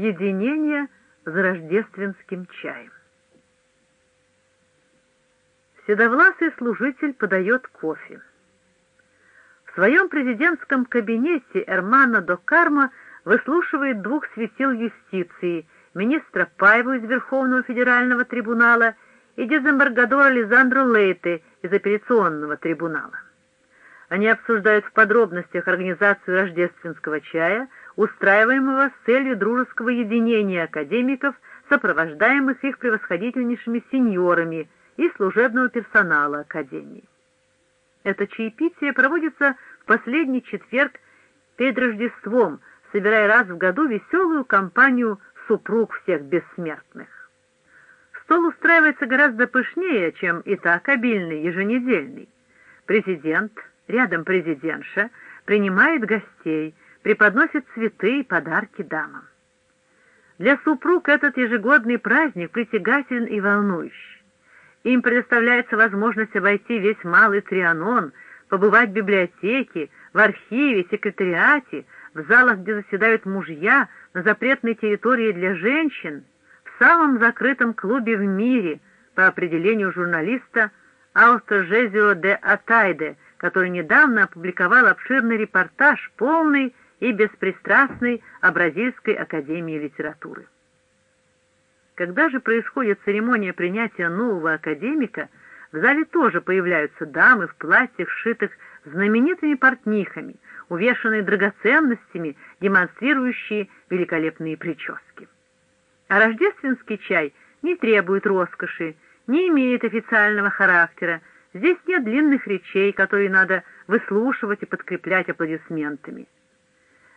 Единение за рождественским чаем. Седовласый служитель подает кофе. В своем президентском кабинете Эрмана до Карма выслушивает двух светил юстиции, министра Паеву из Верховного федерального трибунала и дезэмбаргадора Лизандру Лейте из апелляционного трибунала. Они обсуждают в подробностях организацию рождественского чая, устраиваемого с целью дружеского единения академиков, сопровождаемых их превосходительнейшими сеньорами и служебного персонала Академии. Это чаепитие проводится в последний четверг перед Рождеством, собирая раз в году веселую компанию супруг всех бессмертных. Стол устраивается гораздо пышнее, чем и так обильный еженедельный. Президент, рядом президентша, принимает гостей, преподносит цветы и подарки дамам. Для супруг этот ежегодный праздник притягателен и волнующий. Им предоставляется возможность обойти весь Малый Трианон, побывать в библиотеке, в архиве, секретариате, в залах, где заседают мужья, на запретной территории для женщин, в самом закрытом клубе в мире, по определению журналиста Аустожезио де Атайде, который недавно опубликовал обширный репортаж, полный и беспристрастный о Бразильской академии литературы. Когда же происходит церемония принятия нового академика, в зале тоже появляются дамы в платьях, сшитых знаменитыми портнихами, увешанные драгоценностями, демонстрирующие великолепные прически. А рождественский чай не требует роскоши, не имеет официального характера, здесь нет длинных речей, которые надо выслушивать и подкреплять аплодисментами.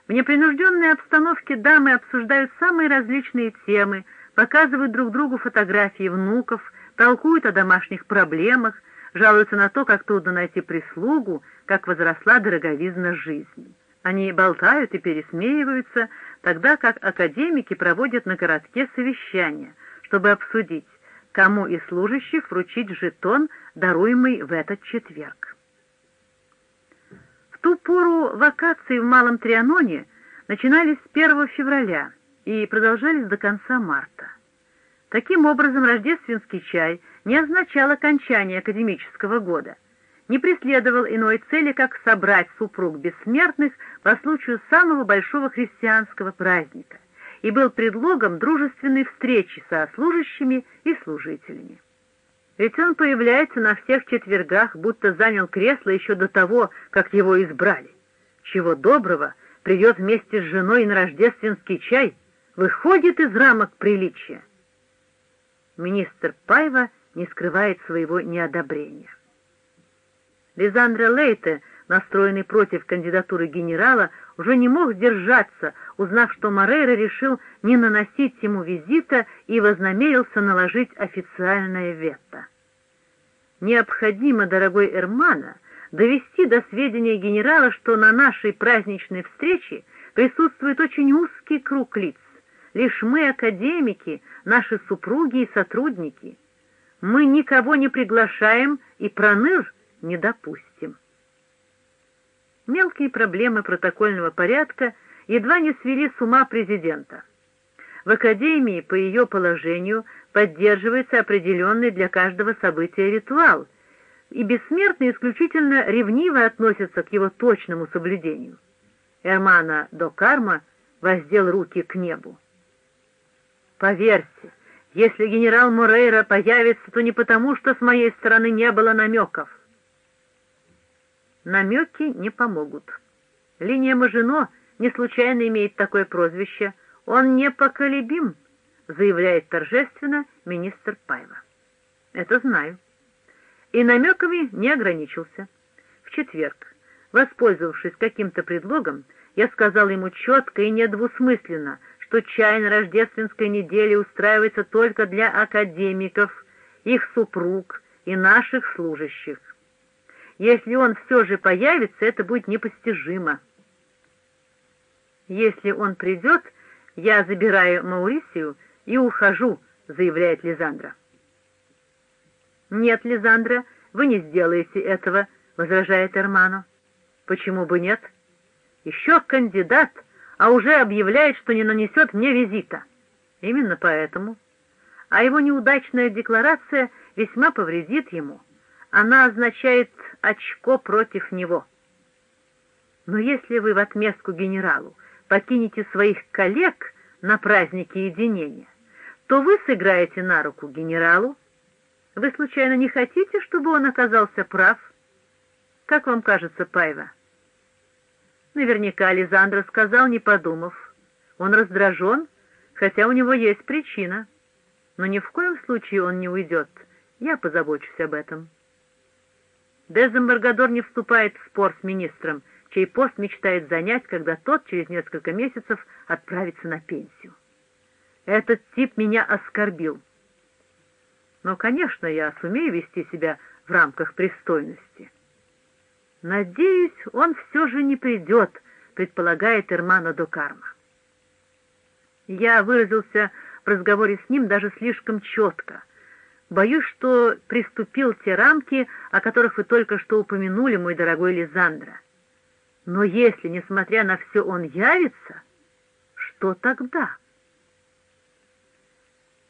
В непринужденной обстановке дамы обсуждают самые различные темы, показывают друг другу фотографии внуков, толкуют о домашних проблемах, жалуются на то, как трудно найти прислугу, как возросла дороговизна жизни. Они болтают и пересмеиваются, тогда как академики проводят на городке совещания, чтобы обсудить, кому из служащих вручить жетон, даруемый в этот четверг. Ту пору вакации в Малом Трианоне начинались с 1 февраля, и продолжались до конца марта. Таким образом, рождественский чай не означал окончание академического года, не преследовал иной цели, как собрать супруг бессмертных по случаю самого большого христианского праздника и был предлогом дружественной встречи со служащими и служителями. Ведь он появляется на всех четвергах, будто занял кресло еще до того, как его избрали. Чего доброго, придет вместе с женой на рождественский чай — выходит из рамок приличия. Министр Пайва не скрывает своего неодобрения. Лизандро Лейте, настроенный против кандидатуры генерала, уже не мог сдержаться, узнав, что Морейра решил не наносить ему визита и вознамерился наложить официальное вето. Необходимо, дорогой Эрмана, довести до сведения генерала, что на нашей праздничной встрече присутствует очень узкий круг лиц, Лишь мы, академики, наши супруги и сотрудники. Мы никого не приглашаем и проныр не допустим. Мелкие проблемы протокольного порядка едва не свели с ума президента. В Академии, по ее положению, поддерживается определенный для каждого события ритуал, и бессмертные исключительно ревниво относятся к его точному соблюдению. Эрмана до карма воздел руки к небу. Поверьте, если генерал Морейра появится, то не потому, что с моей стороны не было намеков. Намеки не помогут. Линия Мажино не случайно имеет такое прозвище. Он непоколебим, заявляет торжественно министр Пайва. Это знаю. И намеками не ограничился. В четверг, воспользовавшись каким-то предлогом, я сказал ему четко и недвусмысленно — что чай на рождественской неделе устраивается только для академиков, их супруг и наших служащих. Если он все же появится, это будет непостижимо. Если он придет, я забираю Маурисию и ухожу, заявляет Лизандра. Нет, Лизандра, вы не сделаете этого, возражает Эрмано. Почему бы нет? Еще кандидат — а уже объявляет, что не нанесет мне визита. Именно поэтому. А его неудачная декларация весьма повредит ему. Она означает очко против него. Но если вы в отместку генералу покинете своих коллег на празднике единения, то вы сыграете на руку генералу. Вы случайно не хотите, чтобы он оказался прав? Как вам кажется, Пайва? Наверняка Ализандро сказал, не подумав. Он раздражен, хотя у него есть причина. Но ни в коем случае он не уйдет. Я позабочусь об этом. Дезембаргадор не вступает в спор с министром, чей пост мечтает занять, когда тот через несколько месяцев отправится на пенсию. Этот тип меня оскорбил. Но, конечно, я сумею вести себя в рамках пристойности. Надеюсь, он все же не придет, предполагает Эрмана Докарма. Я выразился в разговоре с ним даже слишком четко. Боюсь, что приступил те рамки, о которых вы только что упомянули, мой дорогой Лизандра. Но если, несмотря на все, он явится, что тогда?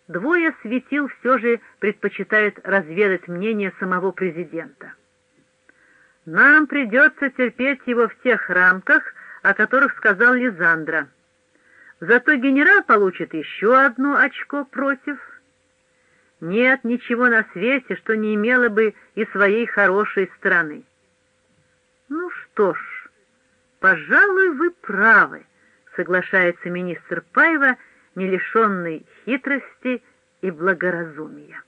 Двое светил все же предпочитают разведать мнение самого президента. Нам придется терпеть его в тех рамках, о которых сказал Лизандра. Зато генерал получит еще одно очко против. Нет ничего на свете, что не имело бы и своей хорошей стороны. Ну что ж, пожалуй, вы правы, соглашается министр Паева, не лишенный хитрости и благоразумия.